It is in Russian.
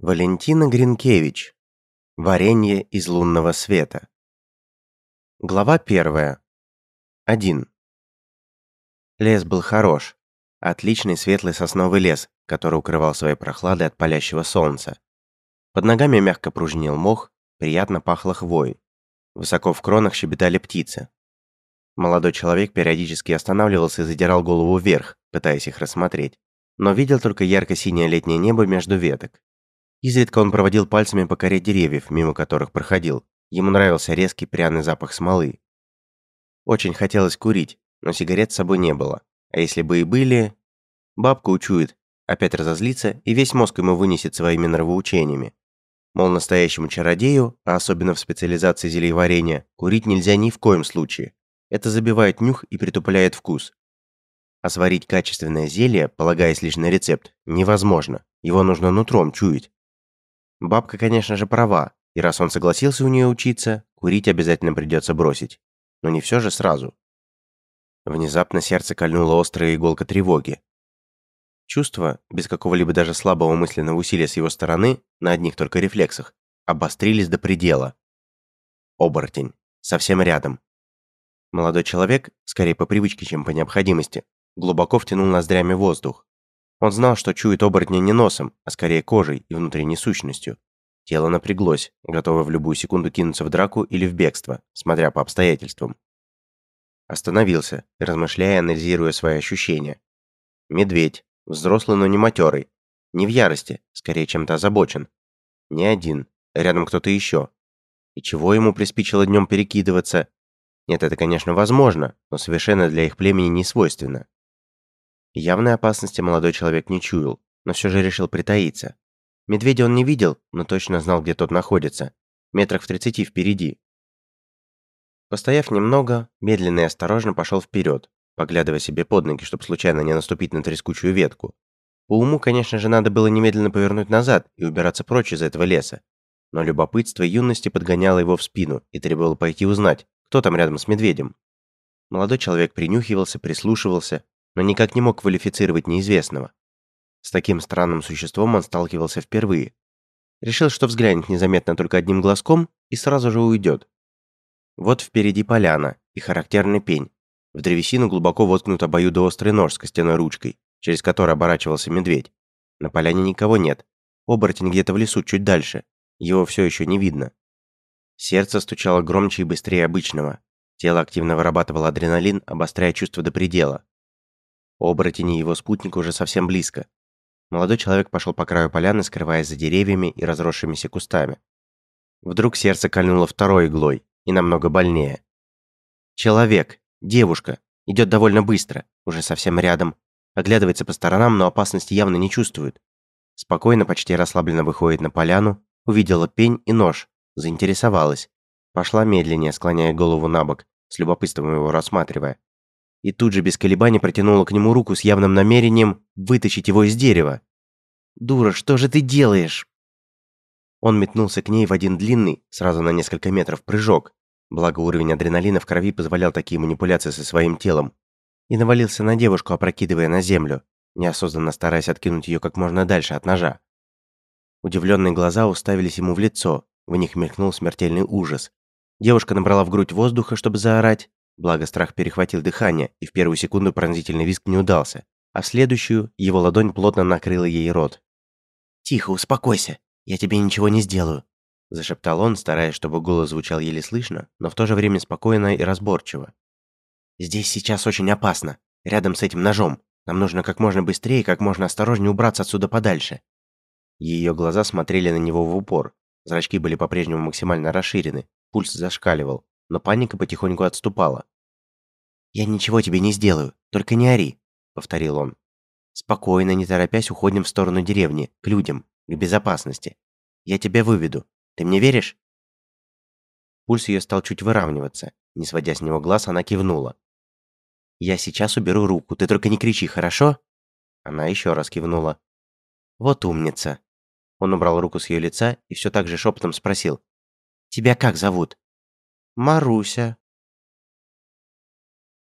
Валентина Гринкевич. Варенье из лунного света. Глава первая. Один. Лес был хорош. Отличный светлый сосновый лес, который укрывал своей прохладой от палящего солнца. Под ногами мягко пружинил мох, приятно пахло хвоей. Высоко в кронах щебетали птицы. Молодой человек периодически останавливался и задирал голову вверх, пытаясь их рассмотреть. Но видел только ярко-синее летнее небо между веток. Изредка он проводил пальцами по коре деревьев, мимо которых проходил. Ему нравился резкий пряный запах смолы. Очень хотелось курить, но сигарет с собой не было. А если бы и были... Бабка учует, опять разозлится и весь мозг ему вынесет своими нравоучениями. Мол, настоящему чародею, а особенно в специализации зельеварения, курить нельзя ни в коем случае. Это забивает нюх и притупляет вкус. А сварить качественное зелье, полагаясь лишь на рецепт, невозможно. Его нужно нутром чуять. Бабка, конечно же, права, и раз он согласился у нее учиться, курить обязательно придется бросить. Но не все же сразу. Внезапно сердце кольнула острая иголка тревоги. Чувства, без какого-либо даже слабого мысленного усилия с его стороны, на одних только рефлексах, обострились до предела. Оборотень. Совсем рядом. Молодой человек, скорее по привычке, чем по необходимости, глубоко втянул ноздрями воздух. Он знал, что чует оборотня не носом, а скорее кожей и внутренней сущностью. Тело напряглось, готовое в любую секунду кинуться в драку или в бегство, смотря по обстоятельствам. Остановился, размышляя и анализируя свои ощущения. Медведь, взрослый, но не матерый. Не в ярости, скорее чем-то озабочен. Не один, рядом кто-то еще. И чего ему приспичило днем перекидываться? Нет, это, конечно, возможно, но совершенно для их племени не свойственно. Явной опасности молодой человек не чуял, но все же решил притаиться. Медведя он не видел, но точно знал, где тот находится. Метрах в тридцати впереди. Постояв немного, медленно и осторожно пошел вперед, поглядывая себе под ноги, чтобы случайно не наступить на трескучую ветку. По уму, конечно же, надо было немедленно повернуть назад и убираться прочь из этого леса. Но любопытство юности подгоняло его в спину и требовало пойти узнать, кто там рядом с медведем. Молодой человек принюхивался, прислушивался, но никак не мог квалифицировать неизвестного. С таким странным существом он сталкивался впервые. Решил, что взглянет незаметно только одним глазком и сразу же уйдет. Вот впереди поляна и характерный пень. В древесину глубоко воткнут обоюдоострый нож с костяной ручкой, через который оборачивался медведь. На поляне никого нет. Оборотень где-то в лесу, чуть дальше. Его все еще не видно. Сердце стучало громче и быстрее обычного. Тело активно вырабатывало адреналин, обостряя чувство до предела. Оборотень и его спутник уже совсем близко. Молодой человек пошел по краю поляны, скрываясь за деревьями и разросшимися кустами. Вдруг сердце кольнуло второй иглой, и намного больнее. Человек, девушка, идет довольно быстро, уже совсем рядом, оглядывается по сторонам, но опасности явно не чувствует. Спокойно, почти расслабленно выходит на поляну, увидела пень и нож, заинтересовалась. Пошла медленнее, склоняя голову на бок, с любопытством его рассматривая и тут же без колебаний протянула к нему руку с явным намерением вытащить его из дерева. «Дура, что же ты делаешь?» Он метнулся к ней в один длинный, сразу на несколько метров, прыжок, благо уровень адреналина в крови позволял такие манипуляции со своим телом, и навалился на девушку, опрокидывая на землю, неосознанно стараясь откинуть ее как можно дальше от ножа. Удивленные глаза уставились ему в лицо, в них мелькнул смертельный ужас. Девушка набрала в грудь воздуха, чтобы заорать, Благо страх перехватил дыхание, и в первую секунду пронзительный визг не удался, а в следующую его ладонь плотно накрыла ей рот. «Тихо, успокойся, я тебе ничего не сделаю», зашептал он, стараясь, чтобы голос звучал еле слышно, но в то же время спокойно и разборчиво. «Здесь сейчас очень опасно, рядом с этим ножом. Нам нужно как можно быстрее и как можно осторожнее убраться отсюда подальше». Ее глаза смотрели на него в упор, зрачки были по-прежнему максимально расширены, пульс зашкаливал, но паника потихоньку отступала. «Я ничего тебе не сделаю, только не ори», — повторил он. «Спокойно, не торопясь, уходим в сторону деревни, к людям, к безопасности. Я тебя выведу. Ты мне веришь?» Пульс ее стал чуть выравниваться. Не сводя с него глаз, она кивнула. «Я сейчас уберу руку, ты только не кричи, хорошо?» Она еще раз кивнула. «Вот умница». Он убрал руку с ее лица и все так же шепотом спросил. «Тебя как зовут?» «Маруся»,